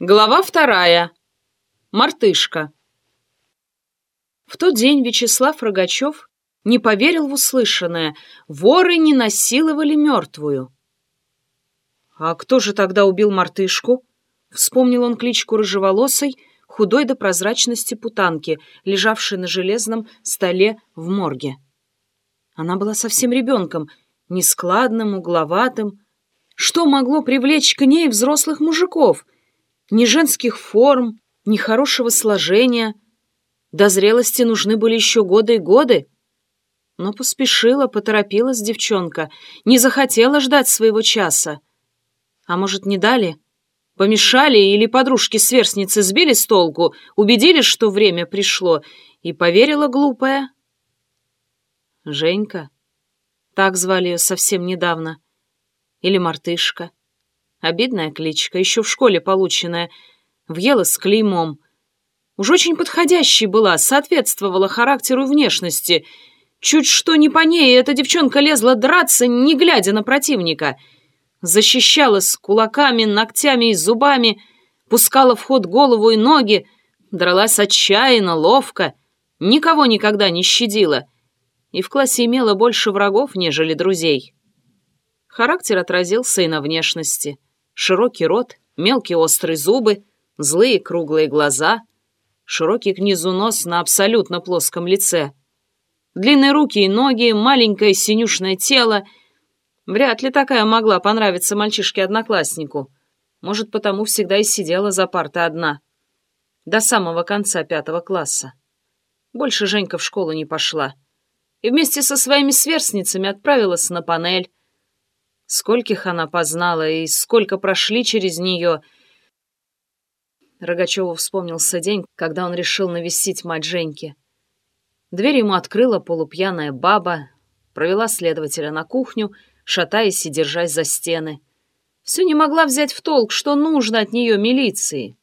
Глава вторая. Мартышка. В тот день Вячеслав Рогачев не поверил в услышанное. Воры не насиловали мертвую. «А кто же тогда убил мартышку?» Вспомнил он кличку рыжеволосой, худой до прозрачности путанки, лежавшей на железном столе в морге. Она была совсем ребенком, нескладным, угловатым. Что могло привлечь к ней взрослых мужиков — ни женских форм, ни хорошего сложения. До зрелости нужны были еще годы и годы. Но поспешила, поторопилась девчонка, не захотела ждать своего часа. А может, не дали? Помешали или подружки-сверстницы сбили с толку, убедились, что время пришло, и поверила глупая? Женька. Так звали ее совсем недавно. Или мартышка. Обидная кличка, еще в школе полученная. Въела с клеймом. Уж очень подходящей была, соответствовала характеру и внешности. Чуть что не по ней, эта девчонка лезла драться, не глядя на противника. Защищалась кулаками, ногтями и зубами, пускала в ход голову и ноги, дралась отчаянно, ловко, никого никогда не щадила. И в классе имела больше врагов, нежели друзей. Характер отразился и на внешности. Широкий рот, мелкие острые зубы, злые круглые глаза, широкий к низу нос на абсолютно плоском лице. Длинные руки и ноги, маленькое синюшное тело. Вряд ли такая могла понравиться мальчишке-однокласснику. Может, потому всегда и сидела за партой одна. До самого конца пятого класса. Больше Женька в школу не пошла. И вместе со своими сверстницами отправилась на панель, Скольких она познала и сколько прошли через нее. Рогачеву вспомнился день, когда он решил навестить мать Женьки. Дверь ему открыла полупьяная баба, провела следователя на кухню, шатаясь и держась за стены. Все не могла взять в толк, что нужно от нее милиции.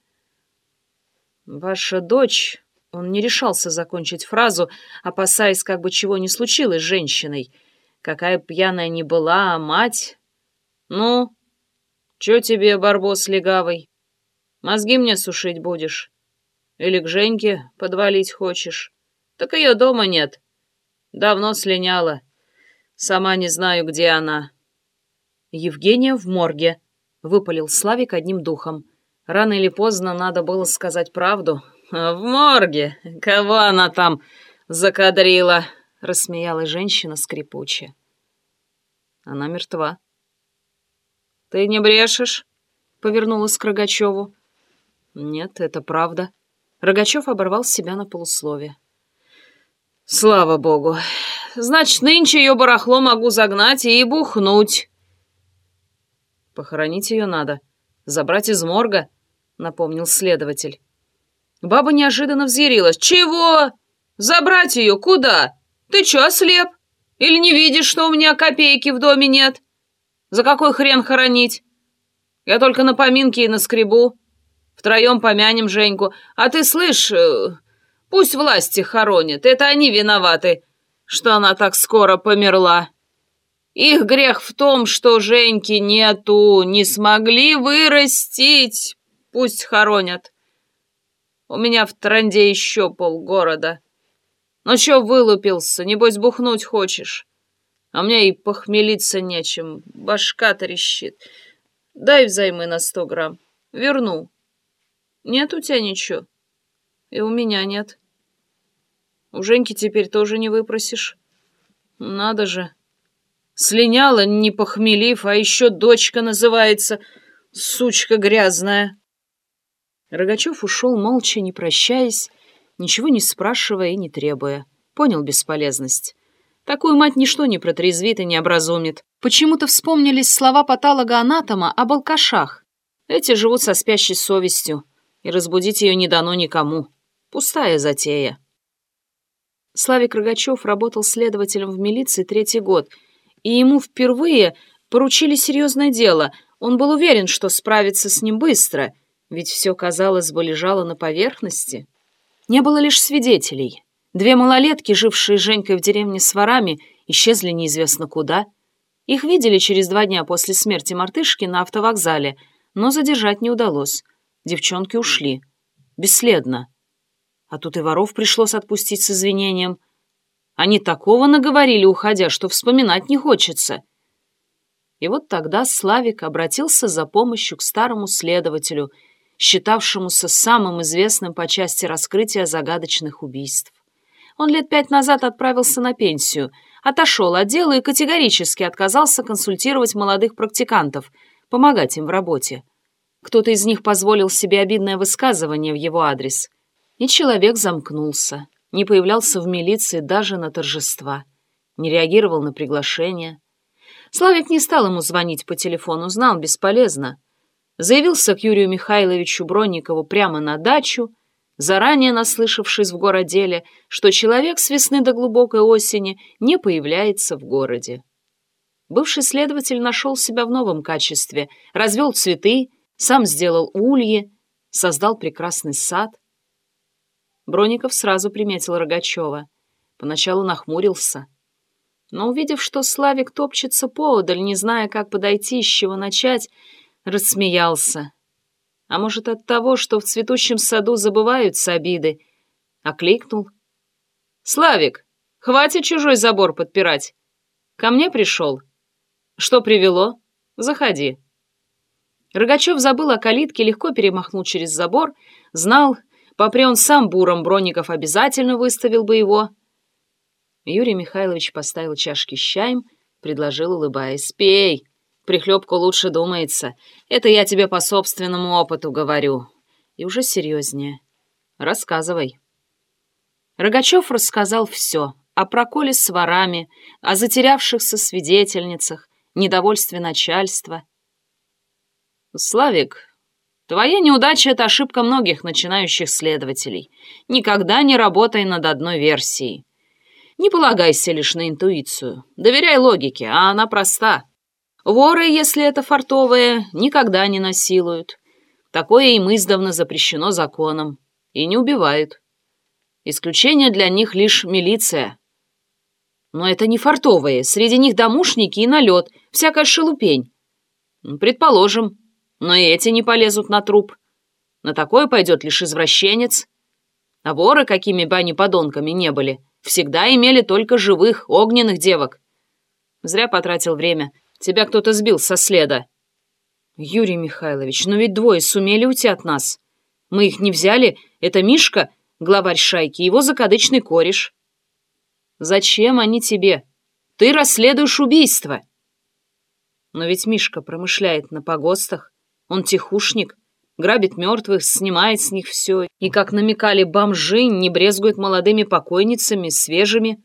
«Ваша дочь...» Он не решался закончить фразу, опасаясь, как бы чего не случилось с женщиной — Какая пьяная не была, а мать... Ну, чё тебе, барбос легавый? Мозги мне сушить будешь? Или к Женьке подвалить хочешь? Так ее дома нет. Давно слиняла. Сама не знаю, где она. Евгения в морге, — выпалил Славик одним духом. Рано или поздно надо было сказать правду. «В морге? Кого она там закадрила?» — рассмеялась женщина скрипуче. «Она мертва». «Ты не брешешь?» — повернулась к Рогачеву. «Нет, это правда». Рогачев оборвал себя на полуслове. «Слава богу! Значит, нынче ее барахло могу загнать и бухнуть». «Похоронить ее надо. Забрать из морга», — напомнил следователь. Баба неожиданно взъярилась. «Чего? Забрать ее куда? Ты че, ослеп? Или не видишь, что у меня копейки в доме нет? За какой хрен хоронить? Я только на поминки и на скребу. Втроем помянем Женьку. А ты слышь, э, пусть власти хоронят. Это они виноваты, что она так скоро померла. Их грех в том, что Женьки нету, не смогли вырастить. Пусть хоронят. У меня в тренде еще полгорода. Ну чё вылупился, небось бухнуть хочешь? А мне и похмелиться нечем, башка трещит. Дай взаймы на сто грамм, верну. Нет у тебя ничего? И у меня нет. У Женьки теперь тоже не выпросишь. Надо же. Слиняла, не похмелив, а еще дочка называется, сучка грязная. Рогачев ушел молча, не прощаясь, ничего не спрашивая и не требуя. Понял бесполезность. Такую мать ничто не протрезвит и не образумит. Почему-то вспомнились слова патолога-анатома об алкашах. Эти живут со спящей совестью, и разбудить ее не дано никому. Пустая затея. Славик Рогачев работал следователем в милиции третий год, и ему впервые поручили серьезное дело. Он был уверен, что справится с ним быстро, ведь все, казалось бы, лежало на поверхности. Не было лишь свидетелей. Две малолетки, жившие с Женькой в деревне с ворами, исчезли неизвестно куда. Их видели через два дня после смерти мартышки на автовокзале, но задержать не удалось. девчонки ушли. Бесследно. А тут и воров пришлось отпустить с извинением. Они такого наговорили, уходя, что вспоминать не хочется. И вот тогда Славик обратился за помощью к старому следователю, считавшемуся самым известным по части раскрытия загадочных убийств. Он лет пять назад отправился на пенсию, отошел от дела и категорически отказался консультировать молодых практикантов, помогать им в работе. Кто-то из них позволил себе обидное высказывание в его адрес. И человек замкнулся, не появлялся в милиции даже на торжества, не реагировал на приглашения. Славик не стал ему звонить по телефону, знал, бесполезно. Заявился к Юрию Михайловичу Бронникову прямо на дачу, заранее наслышавшись в городеле, что человек с весны до глубокой осени не появляется в городе. Бывший следователь нашел себя в новом качестве, развел цветы, сам сделал ульи, создал прекрасный сад. Броников сразу приметил Рогачева. Поначалу нахмурился. Но, увидев, что Славик топчется поодаль, не зная, как подойти, с чего начать, рассмеялся. А может, от того, что в цветущем саду забываются обиды, окликнул. «Славик, хватит чужой забор подпирать. Ко мне пришел. Что привело? Заходи». Рогачев забыл о калитке, легко перемахнул через забор, знал, попри он сам буром Бронников обязательно выставил бы его. Юрий Михайлович поставил чашки с чаем, предложил, улыбаясь, «Пей, прихлебку лучше думается. Это я тебе по собственному опыту говорю». И уже серьезнее. «Рассказывай». Рогачев рассказал все. О проколе с ворами, о затерявшихся свидетельницах, недовольстве начальства — «Славик, твоя неудача — это ошибка многих начинающих следователей. Никогда не работай над одной версией. Не полагайся лишь на интуицию. Доверяй логике, а она проста. Воры, если это фартовые, никогда не насилуют. Такое им издавна запрещено законом. И не убивают. Исключение для них лишь милиция. Но это не фартовые, среди них домушники и налет, всякая шелупень. Предположим, но и эти не полезут на труп. На такое пойдет лишь извращенец. А воры, какими бы они подонками не были, всегда имели только живых, огненных девок. Зря потратил время. Тебя кто-то сбил со следа. Юрий Михайлович, но ведь двое сумели уйти от нас. Мы их не взяли. Это Мишка, главарь шайки, его закадычный кореш. Зачем они тебе? Ты расследуешь убийство. Но ведь Мишка промышляет на погостах. Он тихушник, грабит мертвых, снимает с них все. И, как намекали бомжи, не брезгует молодыми покойницами, свежими.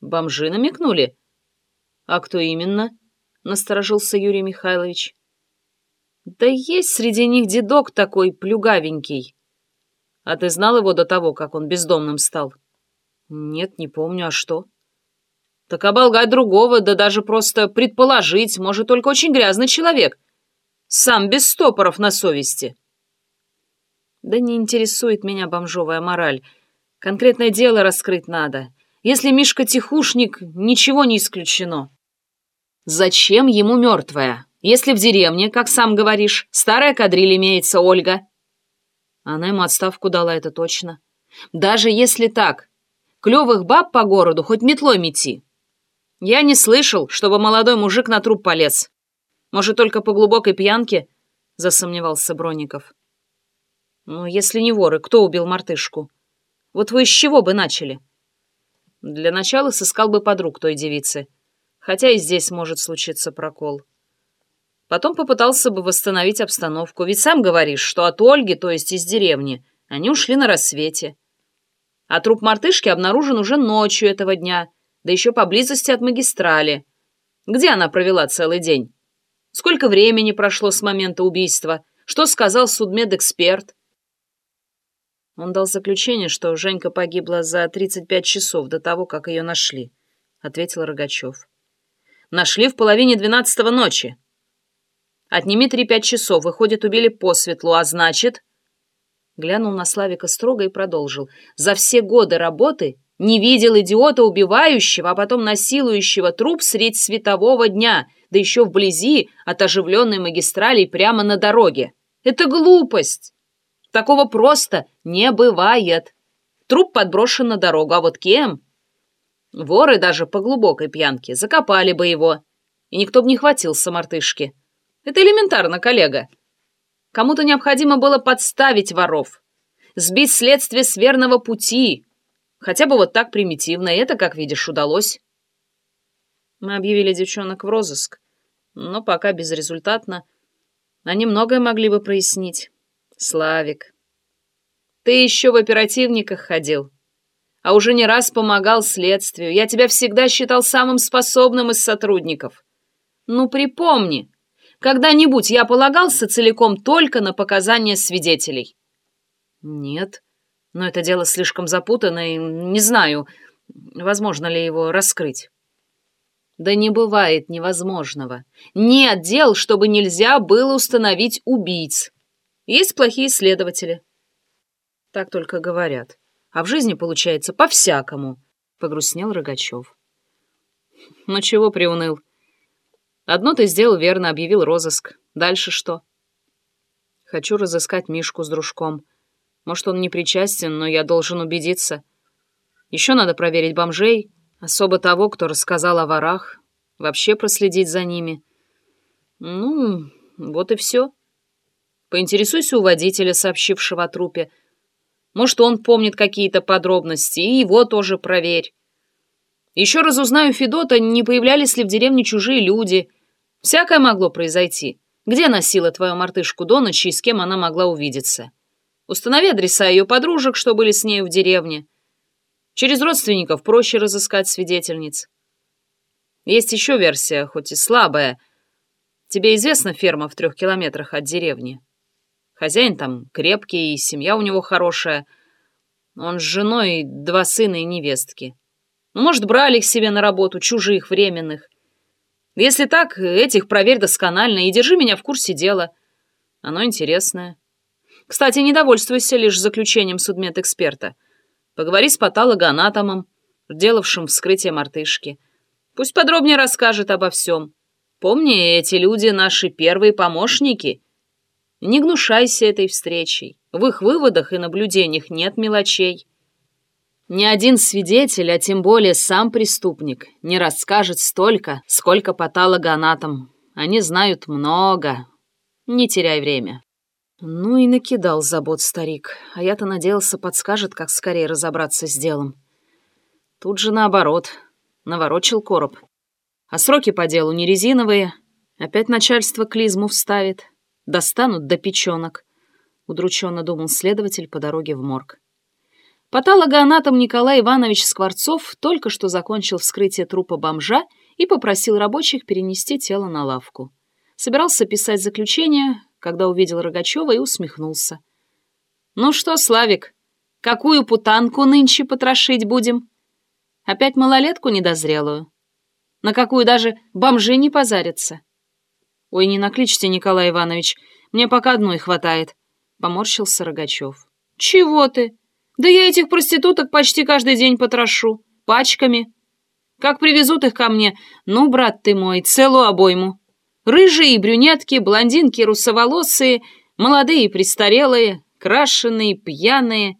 Бомжи намекнули? А кто именно? Насторожился Юрий Михайлович. Да есть среди них дедок такой плюгавенький. А ты знал его до того, как он бездомным стал? Нет, не помню, а что? Так оболгать другого, да даже просто предположить, может только очень грязный человек — сам без стопоров на совести. Да не интересует меня бомжовая мораль. Конкретное дело раскрыть надо. Если Мишка тихушник, ничего не исключено. Зачем ему мертвая? Если в деревне, как сам говоришь, старая кадриль имеется Ольга. Она ему отставку дала, это точно. Даже если так, клевых баб по городу хоть метлой мети. Я не слышал, чтобы молодой мужик на труп полез. Может, только по глубокой пьянке?» — засомневался Бронников. «Ну, если не воры, кто убил мартышку? Вот вы с чего бы начали?» «Для начала сыскал бы подруг той девицы, хотя и здесь может случиться прокол. Потом попытался бы восстановить обстановку, ведь сам говоришь, что от Ольги, то есть из деревни, они ушли на рассвете. А труп мартышки обнаружен уже ночью этого дня, да еще поблизости от магистрали. Где она провела целый день?» Сколько времени прошло с момента убийства? Что сказал судмедэксперт? Он дал заключение, что Женька погибла за 35 часов до того, как ее нашли, — ответил Рогачев. Нашли в половине двенадцатого ночи. Отними три-пять часов, выходит, убили по светлу, а значит... Глянул на Славика строго и продолжил. За все годы работы не видел идиота, убивающего, а потом насилующего труп средь светового дня — да еще вблизи от оживленной магистрали прямо на дороге. Это глупость. Такого просто не бывает. Труп подброшен на дорогу, а вот кем? Воры даже по глубокой пьянке закопали бы его, и никто бы не хватился мартышки. Это элементарно, коллега. Кому-то необходимо было подставить воров, сбить следствие с верного пути. Хотя бы вот так примитивно, это, как видишь, удалось. Мы объявили девчонок в розыск, но пока безрезультатно. Они многое могли бы прояснить. Славик, ты еще в оперативниках ходил, а уже не раз помогал следствию. Я тебя всегда считал самым способным из сотрудников. Ну, припомни, когда-нибудь я полагался целиком только на показания свидетелей? Нет, но это дело слишком запутанное, не знаю, возможно ли его раскрыть. Да не бывает невозможного. Нет дел, чтобы нельзя было установить убийц. Есть плохие следователи. Так только говорят. А в жизни получается по-всякому, — погрустнел Рогачев. Ну чего приуныл? Одно ты сделал верно, объявил розыск. Дальше что? Хочу разыскать Мишку с дружком. Может, он не причастен, но я должен убедиться. Еще надо проверить бомжей, особо того, кто рассказал о ворах, вообще проследить за ними. Ну, вот и все. Поинтересуйся у водителя, сообщившего о трупе. Может, он помнит какие-то подробности, и его тоже проверь. Еще разузнаю Федота, не появлялись ли в деревне чужие люди. Всякое могло произойти. Где носила твою мартышку до ночи и с кем она могла увидеться? Установи адреса ее подружек, что были с нею в деревне. Через родственников проще разыскать свидетельниц. Есть еще версия, хоть и слабая. Тебе известна ферма в трех километрах от деревни? Хозяин там крепкий, и семья у него хорошая. Он с женой, два сына и невестки. Ну, может, брали их себе на работу, чужих, временных. Если так, этих проверь досконально и держи меня в курсе дела. Оно интересное. Кстати, не довольствуйся лишь заключением судмедэксперта. Поговори с патологоанатомом, делавшим вскрытие мартышки. Пусть подробнее расскажет обо всем. Помни, эти люди наши первые помощники. Не гнушайся этой встречей. В их выводах и наблюдениях нет мелочей. Ни один свидетель, а тем более сам преступник, не расскажет столько, сколько патологоанатом. Они знают много. Не теряй время. Ну и накидал забот старик, а я-то надеялся подскажет, как скорее разобраться с делом. Тут же наоборот, наворочил короб. А сроки по делу не резиновые, опять начальство клизму вставит, достанут до печенок, удрученно думал следователь по дороге в морг. Патологоанатом Николай Иванович Скворцов только что закончил вскрытие трупа бомжа и попросил рабочих перенести тело на лавку. Собирался писать заключение, когда увидел Рогачева и усмехнулся. «Ну что, Славик, какую путанку нынче потрошить будем? Опять малолетку недозрелую? На какую даже бомжи не позарятся?» «Ой, не накличьте, Николай Иванович, мне пока одной хватает», — поморщился Рогачев. «Чего ты?» Да я этих проституток почти каждый день потрошу. Пачками. Как привезут их ко мне, ну, брат ты мой, целую обойму. Рыжие, брюнетки, блондинки, русоволосые, молодые и престарелые, крашеные, пьяные.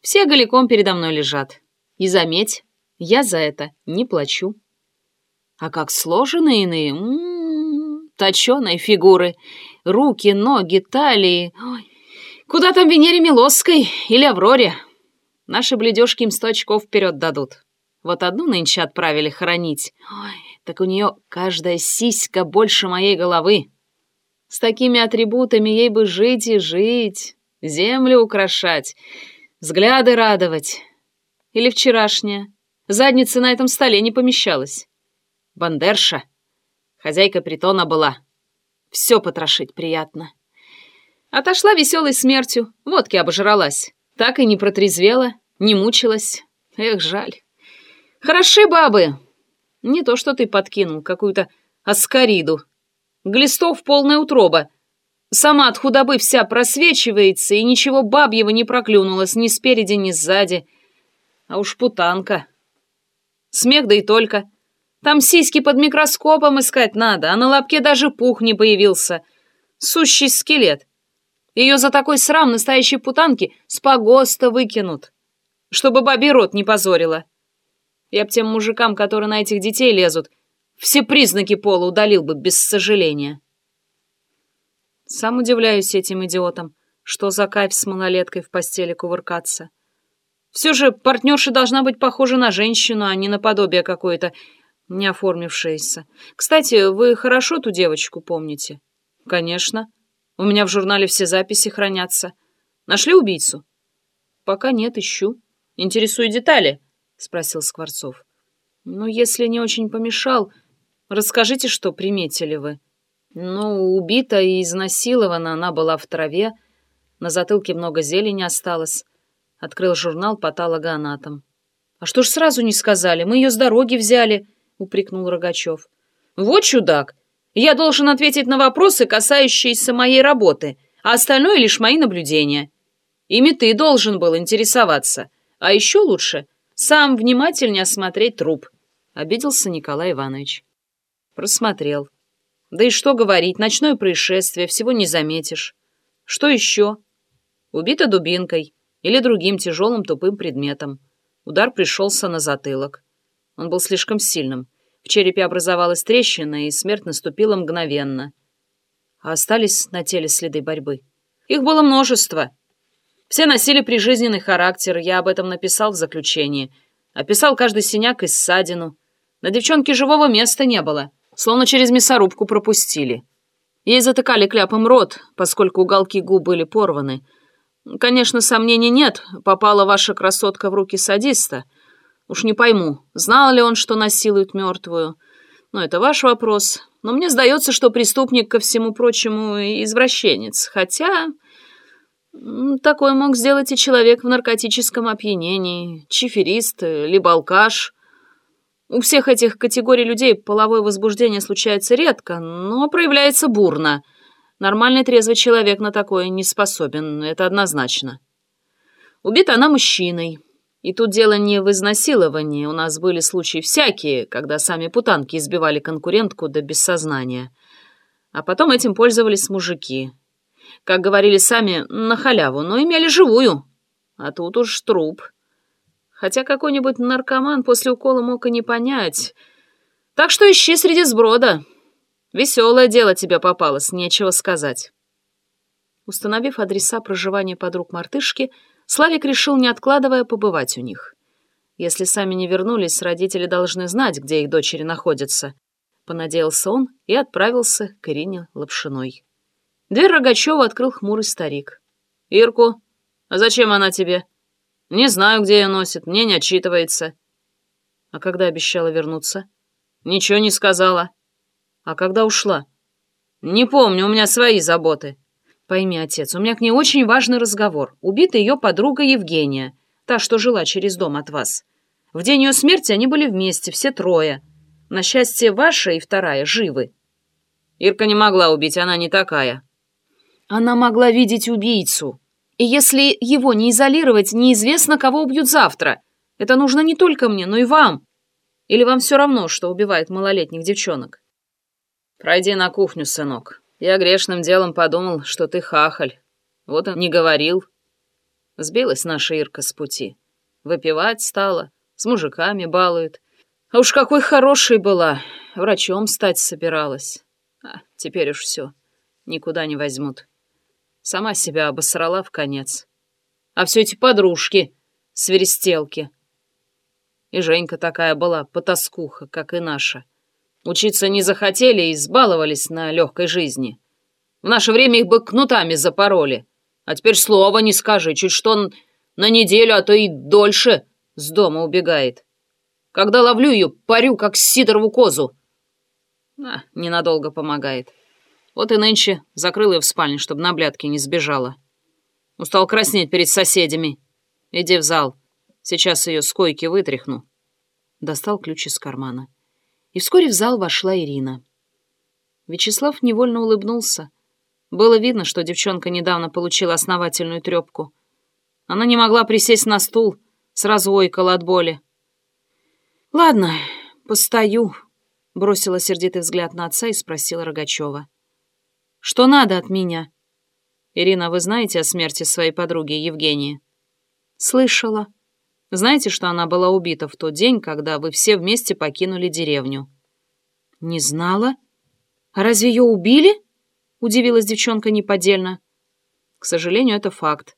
Все голиком передо мной лежат. И заметь, я за это не плачу. А как сложены иные, м -м -м, точеные фигуры, руки, ноги, талии. Ой, Куда там Венере Милосской или Авроре? Наши бледёшки им сто очков вперед дадут. Вот одну нынче отправили хоронить. Ой, так у нее каждая сиська больше моей головы. С такими атрибутами ей бы жить и жить, землю украшать, взгляды радовать. Или вчерашняя. Задница на этом столе не помещалась. Бандерша. Хозяйка притона была. Все потрошить приятно. Отошла веселой смертью, водки обожралась. Так и не протрезвела, не мучилась. Эх, жаль. Хороши бабы. Не то, что ты подкинул какую-то аскариду. Глистов полная утроба. Сама от худобы вся просвечивается, и ничего бабьего не проклюнулось ни спереди, ни сзади. А уж путанка. Смех да и только. Там сиськи под микроскопом искать надо, а на лобке даже пух не появился. Сущий скелет. Ее за такой срам настоящей путанки с погоста выкинут, чтобы бабий рот не позорила. Я б тем мужикам, которые на этих детей лезут, все признаки пола удалил бы без сожаления. Сам удивляюсь этим идиотам, что за кайф с малолеткой в постели кувыркаться. Все же партнерша должна быть похожа на женщину, а не на подобие какое-то не оформившееся. Кстати, вы хорошо ту девочку помните? Конечно. У меня в журнале все записи хранятся. Нашли убийцу? Пока нет, ищу. Интересуют детали? Спросил Скворцов. Ну, если не очень помешал, расскажите, что приметили вы. Ну, убита и изнасилована она была в траве. На затылке много зелени осталось. Открыл журнал патологоанатом. «А что ж сразу не сказали? Мы ее с дороги взяли», — упрекнул Рогачев. «Вот чудак! Я должен ответить на вопросы, касающиеся моей работы, а остальное лишь мои наблюдения. Ими ты должен был интересоваться. А еще лучше сам внимательнее осмотреть труп», — обиделся Николай Иванович. Просмотрел. «Да и что говорить, ночное происшествие, всего не заметишь. Что еще?» «Убита дубинкой» или другим тяжелым тупым предметом. Удар пришелся на затылок. Он был слишком сильным. В черепе образовалась трещина, и смерть наступила мгновенно. А остались на теле следы борьбы. Их было множество. Все носили прижизненный характер, я об этом написал в заключении. Описал каждый синяк и ссадину. На девчонке живого места не было, словно через мясорубку пропустили. Ей затыкали кляпом рот, поскольку уголки губ были порваны — Конечно, сомнений нет, попала ваша красотка в руки садиста. Уж не пойму, знал ли он, что насилует мертвую. Но это ваш вопрос. Но мне сдается, что преступник, ко всему прочему, извращенец. Хотя... Такое мог сделать и человек в наркотическом опьянении, чиферист, либо алкаш. У всех этих категорий людей половое возбуждение случается редко, но проявляется бурно — Нормальный трезвый человек на такое не способен, это однозначно. Убита она мужчиной. И тут дело не в изнасиловании. У нас были случаи всякие, когда сами путанки избивали конкурентку до бессознания. А потом этим пользовались мужики. Как говорили сами, на халяву, но имели живую. А тут уж труп. Хотя какой-нибудь наркоман после укола мог и не понять. Так что ищи среди сброда. Веселое дело тебе попалось, нечего сказать. Установив адреса проживания подруг мартышки, Славик решил, не откладывая, побывать у них. Если сами не вернулись, родители должны знать, где их дочери находятся. Понадеялся он и отправился к Ирине Лапшиной. Дверь Рогачева открыл хмурый старик. «Ирку? А зачем она тебе?» «Не знаю, где ее носит, мне не отчитывается». «А когда обещала вернуться?» «Ничего не сказала». А когда ушла? Не помню, у меня свои заботы. Пойми, отец, у меня к ней очень важный разговор. Убита ее подруга Евгения, та, что жила через дом от вас. В день ее смерти они были вместе, все трое. На счастье, ваша и вторая живы. Ирка не могла убить, она не такая. Она могла видеть убийцу. И если его не изолировать, неизвестно, кого убьют завтра. Это нужно не только мне, но и вам. Или вам все равно, что убивает малолетних девчонок? «Пройди на кухню, сынок. Я грешным делом подумал, что ты хахаль. Вот он не говорил». Сбилась наша Ирка с пути. Выпивать стала, с мужиками балует. А уж какой хорошей была, врачом стать собиралась. А теперь уж все, никуда не возьмут. Сама себя обосрала в конец. А все эти подружки, свиристелки. И Женька такая была, потаскуха, как и наша. Учиться не захотели и избаловались на легкой жизни. В наше время их бы кнутами запороли. А теперь слова не скажи, чуть что он на неделю, а то и дольше с дома убегает. Когда ловлю ее, парю, как сидорову козу. А, ненадолго помогает. Вот и нынче закрыл ее в спальне, чтобы на блядке не сбежала. Устал краснеть перед соседями. Иди в зал. Сейчас ее с койки вытряхну. Достал ключ из кармана. И вскоре в зал вошла Ирина. Вячеслав невольно улыбнулся. Было видно, что девчонка недавно получила основательную трепку. Она не могла присесть на стул, сразу ойкала от боли. «Ладно, постою», — бросила сердитый взгляд на отца и спросила Рогачева. «Что надо от меня?» Ирина, вы знаете о смерти своей подруги Евгении? Слышала. Знаете, что она была убита в тот день, когда вы все вместе покинули деревню? Не знала. А разве ее убили? Удивилась девчонка неподдельно. К сожалению, это факт.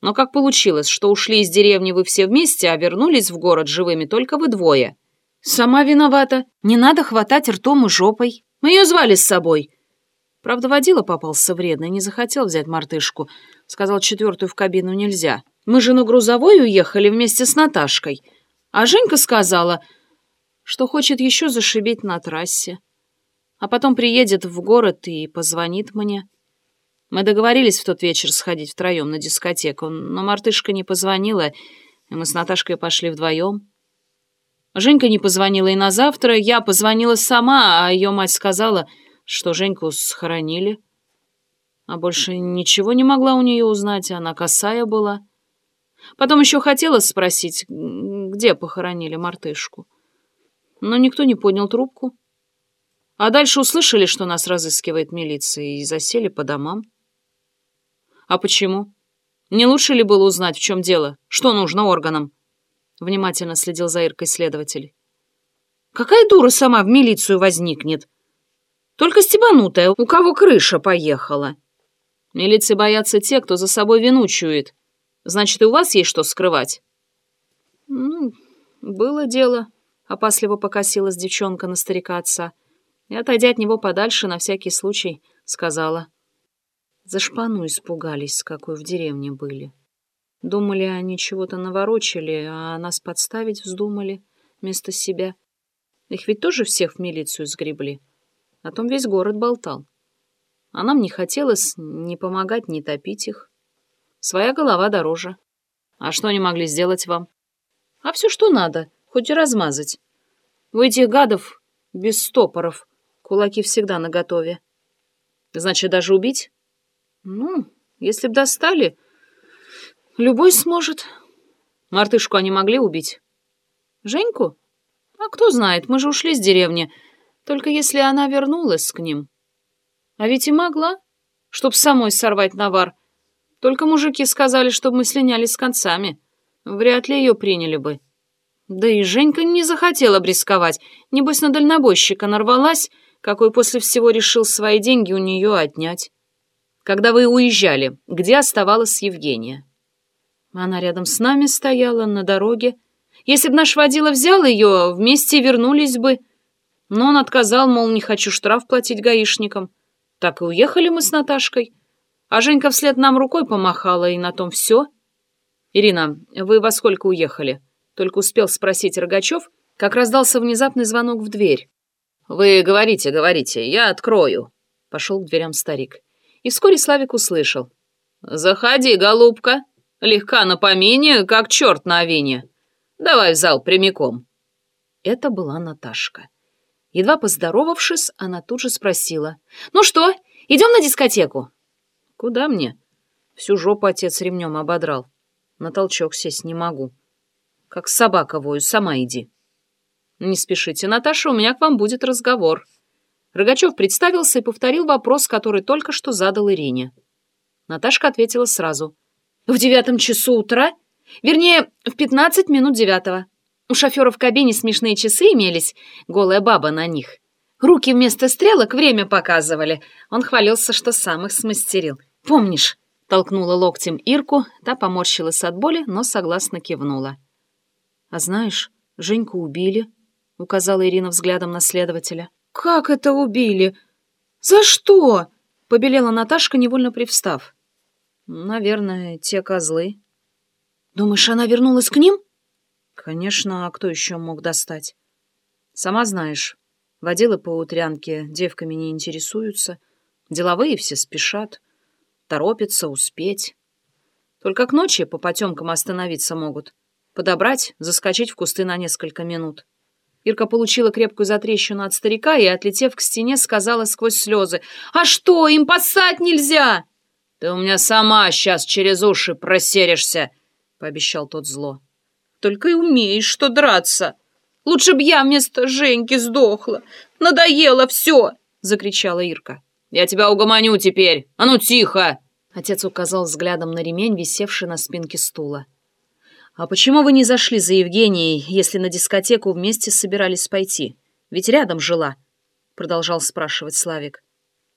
Но как получилось, что ушли из деревни вы все вместе, а вернулись в город живыми только вы двое? Сама виновата. Не надо хватать ртом и жопой. Мы ее звали с собой. Правда, водила попался вредный, не захотел взять мартышку. Сказал, четвертую в кабину нельзя. Мы же на грузовой уехали вместе с Наташкой. А Женька сказала, что хочет еще зашибить на трассе. А потом приедет в город и позвонит мне. Мы договорились в тот вечер сходить втроем на дискотеку, но мартышка не позвонила, и мы с Наташкой пошли вдвоем. Женька не позвонила и на завтра, я позвонила сама, а ее мать сказала, что Женьку схоронили. А больше ничего не могла у нее узнать, она косая была. Потом еще хотела спросить, где похоронили мартышку. Но никто не поднял трубку. А дальше услышали, что нас разыскивает милиция, и засели по домам. «А почему? Не лучше ли было узнать, в чем дело? Что нужно органам?» Внимательно следил за Иркой следователь. «Какая дура сама в милицию возникнет? Только стебанутая, у кого крыша поехала. Милиции боятся те, кто за собой вину чует. Значит, и у вас есть что скрывать?» «Ну, было дело», — опасливо покосилась девчонка на старика отца. И, отойдя от него подальше, на всякий случай, сказала — за шпану испугались, с какой в деревне были. Думали, они чего-то наворочили, а нас подставить вздумали вместо себя. Их ведь тоже всех в милицию сгребли. О том весь город болтал. А нам не хотелось ни помогать, ни топить их. Своя голова дороже. А что они могли сделать вам? А все, что надо, хоть и размазать. У этих гадов без стопоров кулаки всегда наготове. Значит, даже убить? Ну, если б достали, любой сможет. Мартышку они могли убить. Женьку? А кто знает, мы же ушли с деревни. Только если она вернулась к ним. А ведь и могла, чтоб самой сорвать навар. Только мужики сказали, чтобы мы слиняли с концами. Вряд ли ее приняли бы. Да и Женька не захотела брисковать. Небось, на дальнобойщика нарвалась, какой после всего решил свои деньги у нее отнять. Когда вы уезжали, где оставалась Евгения?» Она рядом с нами стояла на дороге. Если бы наш водила взял ее, вместе вернулись бы. Но он отказал, мол, не хочу штраф платить гаишникам. Так и уехали мы с Наташкой. А Женька вслед нам рукой помахала, и на том все. «Ирина, вы во сколько уехали?» Только успел спросить Рогачев, как раздался внезапный звонок в дверь. «Вы говорите, говорите, я открою», — пошел к дверям старик. И вскоре Славик услышал. «Заходи, голубка. Легка на помине, как черт на авине. Давай в зал прямиком». Это была Наташка. Едва поздоровавшись, она тут же спросила. «Ну что, идем на дискотеку?» «Куда мне?» Всю жопу отец ремнем ободрал. На толчок сесть не могу. Как собака вою, сама иди. Не спешите, Наташа, у меня к вам будет разговор. Рогачев представился и повторил вопрос, который только что задал Ирине. Наташка ответила сразу. «В девятом часу утра? Вернее, в пятнадцать минут девятого. У шофера в кабине смешные часы имелись, голая баба на них. Руки вместо стрелок время показывали. Он хвалился, что сам их смастерил. Помнишь?» Толкнула локтем Ирку, та поморщилась от боли, но согласно кивнула. «А знаешь, Женьку убили», — указала Ирина взглядом на следователя. «Как это убили? За что?» — побелела Наташка, невольно привстав. «Наверное, те козлы». «Думаешь, она вернулась к ним?» «Конечно, а кто еще мог достать?» «Сама знаешь, водилы по утрянке девками не интересуются, деловые все спешат, торопятся успеть. Только к ночи по потемкам остановиться могут, подобрать, заскочить в кусты на несколько минут». Ирка получила крепкую затрещину от старика и, отлетев к стене, сказала сквозь слезы. «А что, им поссать нельзя?» «Ты у меня сама сейчас через уши просеришься», — пообещал тот зло. «Только и умеешь, что драться. Лучше б я вместо Женьки сдохла. Надоело все!» — закричала Ирка. Я тебя угомоню теперь! А ну тихо!» Отец указал взглядом на ремень, висевший на спинке стула. «А почему вы не зашли за Евгенией, если на дискотеку вместе собирались пойти? Ведь рядом жила», — продолжал спрашивать Славик.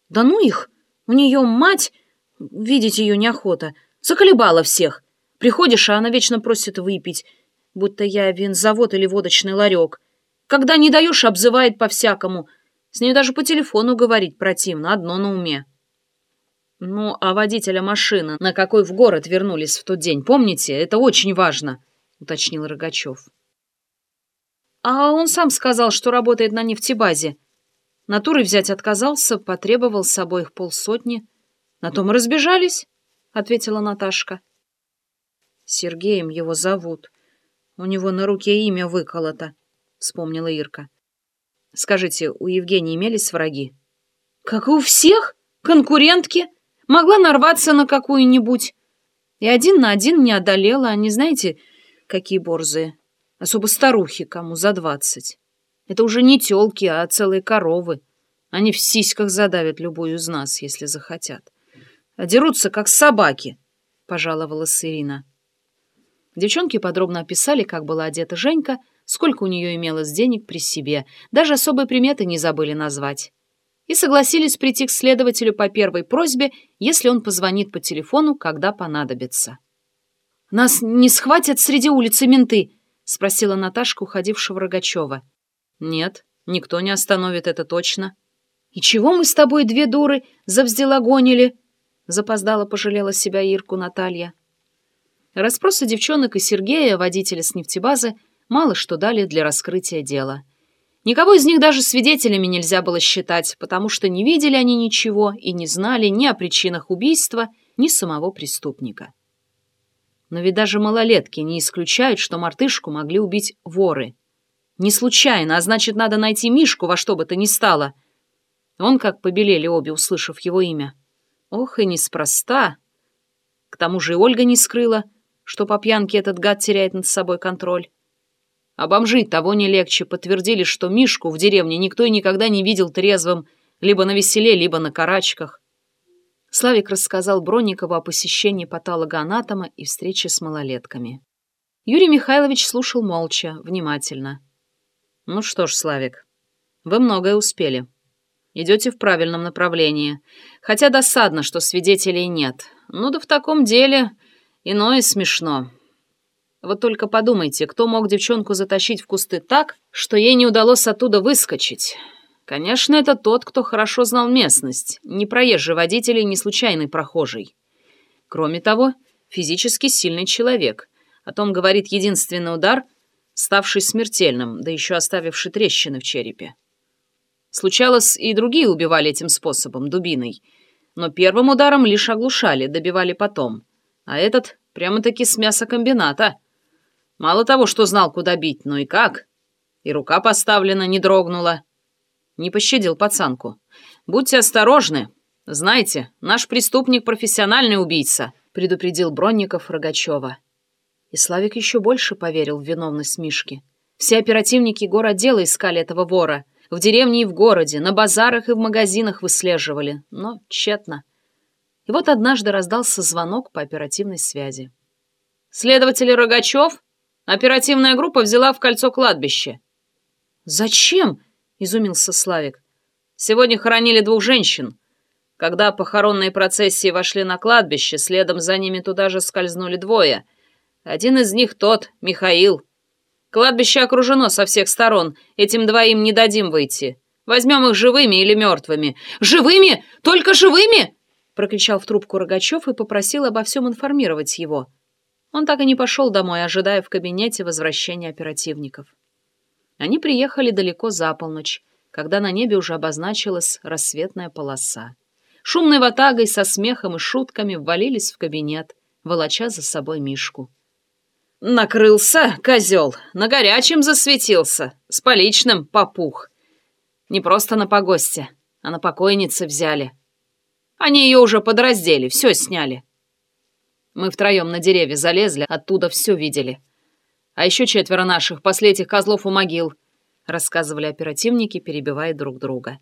«Да ну их! У нее мать, видеть ее неохота, заколебала всех. Приходишь, а она вечно просит выпить, будто я винзавод или водочный ларек. Когда не даешь, обзывает по-всякому. С ней даже по телефону говорить противно, одно на уме». «Ну, а водителя машины, на какой в город вернулись в тот день, помните? Это очень важно», — уточнил Рогачев. «А он сам сказал, что работает на нефтебазе. Натуры взять отказался, потребовал с собой их полсотни. На том и разбежались», — ответила Наташка. «Сергеем его зовут. У него на руке имя выколото», — вспомнила Ирка. «Скажите, у Евгении имелись враги?» «Как и у всех? Конкурентки?» Могла нарваться на какую-нибудь. И один на один не одолела, они знаете, какие борзые. Особо старухи, кому за двадцать. Это уже не тёлки, а целые коровы. Они в сиськах задавят любую из нас, если захотят. А дерутся, как собаки, — пожаловалась Ирина. Девчонки подробно описали, как была одета Женька, сколько у нее имелось денег при себе. Даже особые приметы не забыли назвать и согласились прийти к следователю по первой просьбе, если он позвонит по телефону, когда понадобится. «Нас не схватят среди улицы менты?» — спросила Наташка, уходившего Рогачева. «Нет, никто не остановит это точно». «И чего мы с тобой, две дуры, завзделагонили?» — запоздала пожалела себя Ирку Наталья. Распросы девчонок и Сергея, водителя с нефтебазы, мало что дали для раскрытия дела — Никого из них даже свидетелями нельзя было считать, потому что не видели они ничего и не знали ни о причинах убийства, ни самого преступника. Но ведь даже малолетки не исключают, что мартышку могли убить воры. Не случайно, а значит, надо найти Мишку во что бы то ни стало. Он как побелели обе, услышав его имя. Ох, и неспроста. К тому же и Ольга не скрыла, что по пьянке этот гад теряет над собой контроль. А бомжи того не легче подтвердили, что Мишку в деревне никто и никогда не видел трезвым, либо на веселе, либо на карачках. Славик рассказал Бронникову о посещении патологоанатома и встрече с малолетками. Юрий Михайлович слушал молча, внимательно. «Ну что ж, Славик, вы многое успели. Идете в правильном направлении. Хотя досадно, что свидетелей нет. Ну да в таком деле иное смешно. Вот только подумайте, кто мог девчонку затащить в кусты так, что ей не удалось оттуда выскочить? Конечно, это тот, кто хорошо знал местность, не проезжий водитель и не случайный прохожий. Кроме того, физически сильный человек. О том говорит единственный удар, ставший смертельным, да еще оставивший трещины в черепе. Случалось, и другие убивали этим способом, дубиной. Но первым ударом лишь оглушали, добивали потом. А этот прямо-таки с мясокомбината — Мало того, что знал, куда бить, но и как. И рука поставлена, не дрогнула. Не пощадил пацанку. Будьте осторожны. Знаете, наш преступник — профессиональный убийца, предупредил Бронников Рогачева. И Славик еще больше поверил в виновность Мишки. Все оперативники городдела искали этого вора. В деревне и в городе, на базарах и в магазинах выслеживали, но тщетно. И вот однажды раздался звонок по оперативной связи. «Следователь Рогачев?» Оперативная группа взяла в кольцо кладбище. «Зачем?» — изумился Славик. «Сегодня хоронили двух женщин. Когда похоронные процессии вошли на кладбище, следом за ними туда же скользнули двое. Один из них тот, Михаил. Кладбище окружено со всех сторон, этим двоим не дадим выйти. Возьмем их живыми или мертвыми». «Живыми? Только живыми?» — прокричал в трубку Рогачев и попросил обо всем информировать его. Он так и не пошел домой, ожидая в кабинете возвращения оперативников. Они приехали далеко за полночь, когда на небе уже обозначилась рассветная полоса. Шумной ватагой со смехом и шутками ввалились в кабинет, волоча за собой Мишку. «Накрылся, козел, на горячем засветился, с поличным попух. Не просто на погосте, а на покойнице взяли. Они ее уже подраздели, все сняли. Мы втроем на деревья залезли, оттуда все видели. А еще четверо наших после этих козлов у могил, рассказывали оперативники, перебивая друг друга.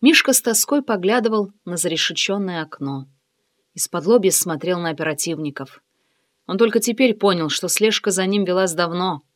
Мишка с тоской поглядывал на зарешеченное окно. Из-под лобья смотрел на оперативников. Он только теперь понял, что слежка за ним велась давно —